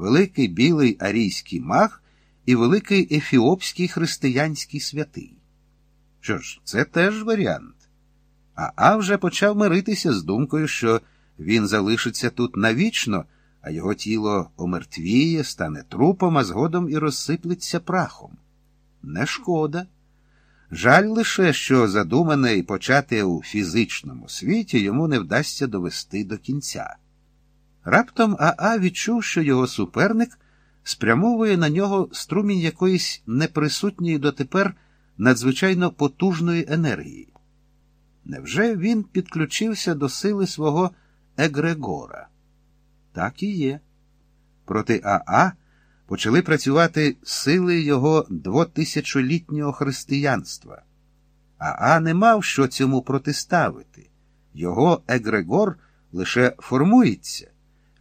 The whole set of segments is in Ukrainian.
великий білий арійський маг і великий ефіопський християнський святий. Що ж, це теж варіант. А А вже почав миритися з думкою, що він залишиться тут навічно, а його тіло омертвіє, стане трупом, а згодом і розсиплеться прахом. Не шкода. Жаль лише, що задумане і почати у фізичному світі йому не вдасться довести до кінця. Раптом Аа відчув, що його суперник спрямовує на нього струмінь якоїсь неприсутньої дотепер надзвичайно потужної енергії. Невже він підключився до сили свого Егрегора? Так і є. Проти Аа почали працювати сили його двотисячолітнього християнства. Аа не мав що цьому протиставити. Його Егрегор лише формується.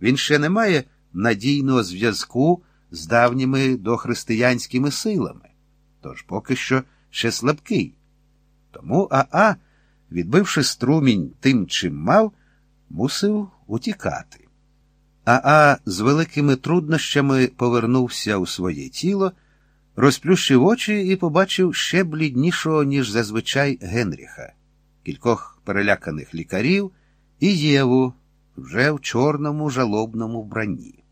Він ще не має надійного зв'язку з давніми дохристиянськими силами, тож поки що ще слабкий. Тому Аа, відбивши струмінь тим, чим мав, мусив утікати. Аа з великими труднощами повернувся у своє тіло, розплющив очі і побачив ще бліднішого, ніж зазвичай Генріха, кількох переляканих лікарів і Єву вже в чорному жалобному вбранні.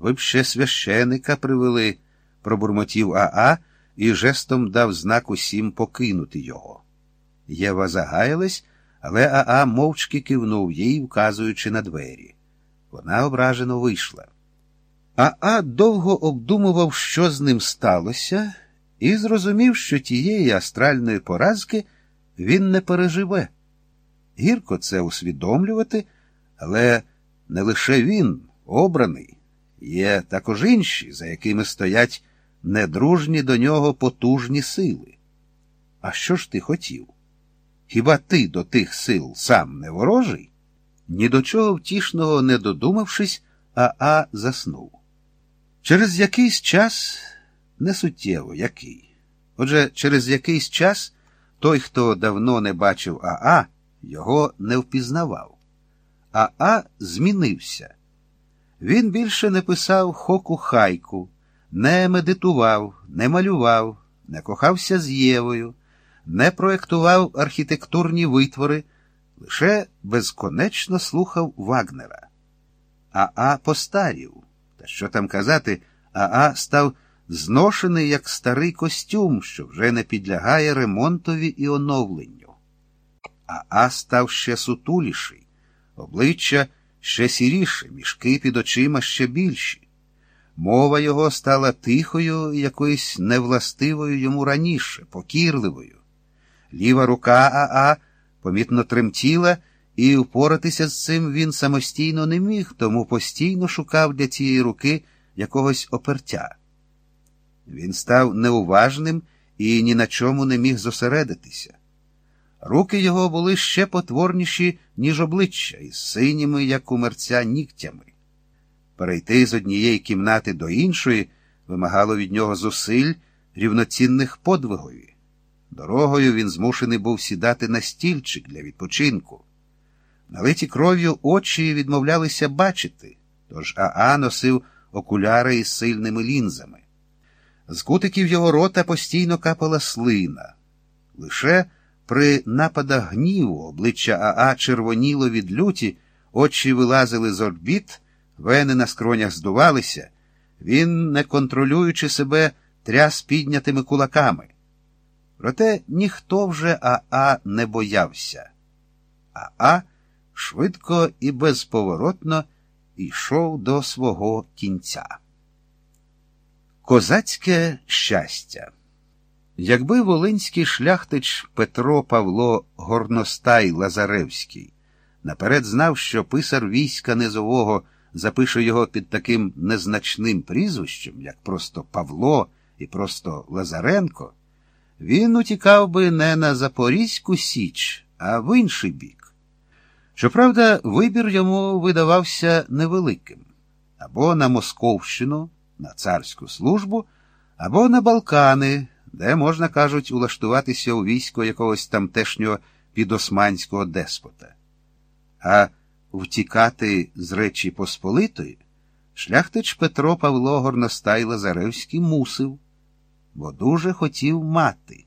Ви б ще священика привели, пробурмотів Аа і жестом дав знак усім покинути його. Єва загаялась, але Аа мовчки кивнув їй, вказуючи на двері. Вона ображено вийшла. Аа довго обдумував, що з ним сталося, і зрозумів, що тієї астральної поразки він не переживе. Гірко це усвідомлювати, але не лише він, обраний, є також інші, за якими стоять недружні до нього потужні сили. А що ж ти хотів? Хіба ти до тих сил сам не ворожий? Ні до чого втішного не додумавшись, Аа заснув. Через якийсь час несуттєво який. Отже, через якийсь час той, хто давно не бачив Аа, його не впізнавав. Аа змінився. Він більше не писав хоку хайку, не медитував, не малював, не кохався з Євою, не проєктував архітектурні витвори, лише безконечно слухав Вагнера. Аа постарів. Та що там казати, Аа став зношений як старий костюм, що вже не підлягає ремонтові і оновленню. Аа став ще сутуліший, обличчя ще сіріше, мішки під очима ще більші. Мова його стала тихою, якоюсь невластивою йому раніше, покірливою. Ліва рука Аа помітно тремтіла, і впоратися з цим він самостійно не міг, тому постійно шукав для цієї руки якогось опертя. Він став неуважним і ні на чому не міг зосередитися. Руки його були ще потворніші, ніж обличчя, із синіми, як у мерця, нігтями. Перейти з однієї кімнати до іншої вимагало від нього зусиль рівноцінних подвигові. Дорогою він змушений був сідати на стільчик для відпочинку. Налиті кров'ю очі відмовлялися бачити, тож Аа носив окуляри із сильними лінзами. З кутиків його рота постійно капала слина. Лише при нападах гніву обличчя Аа червоніло від люті, очі вилазили з орбіт, вени на скронях здувалися. Він, не контролюючи себе, тряс піднятими кулаками. Проте ніхто вже Аа не боявся. Аа швидко і безповоротно йшов до свого кінця. Козацьке щастя. Якби волинський шляхтич Петро Павло Горностай Лазаревський наперед знав, що писар війська низового запише його під таким незначним прізвищем, як просто Павло і просто Лазаренко, він утікав би не на Запорізьку Січ, а в інший бік. Щоправда, вибір йому видавався невеликим або на Московщину, на царську службу, або на Балкани, де, можна кажуть, улаштуватися у військо якогось тамтешнього підосманського деспота. А втікати з Речі Посполитої Шляхтич Петро Павло Горностай Лазаревський мусив, бо дуже хотів мати.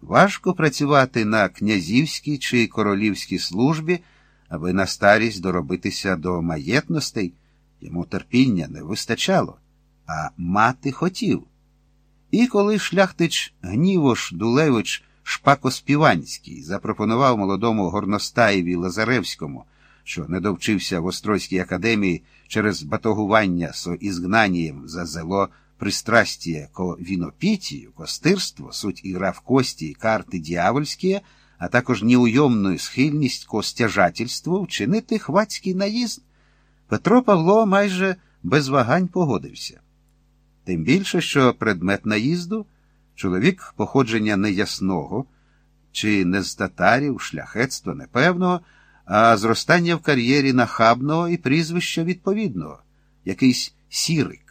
Важко працювати на князівській чи королівській службі, аби на старість доробитися до маєтностей, йому терпіння не вистачало, а мати хотів. І коли шляхтич Гнівош Дулевич Шпакоспіванський запропонував молодому Горностаєві Лазаревському, що не довчився в Острозькій академії через батогування со ізгнанням за зело пристрастие ко вінопітію, костирство, суть ігра в кості і карти дьявольські, а також неуйомну схильність ко стяжательству вчинити хвацький наїзд, Петро Павло майже без вагань погодився. Тим більше, що предмет наїзду чоловік походження неясного, чи не з татарів, шляхетства непевного, а зростання в кар'єрі нахабного і прізвища відповідного, якийсь сірик.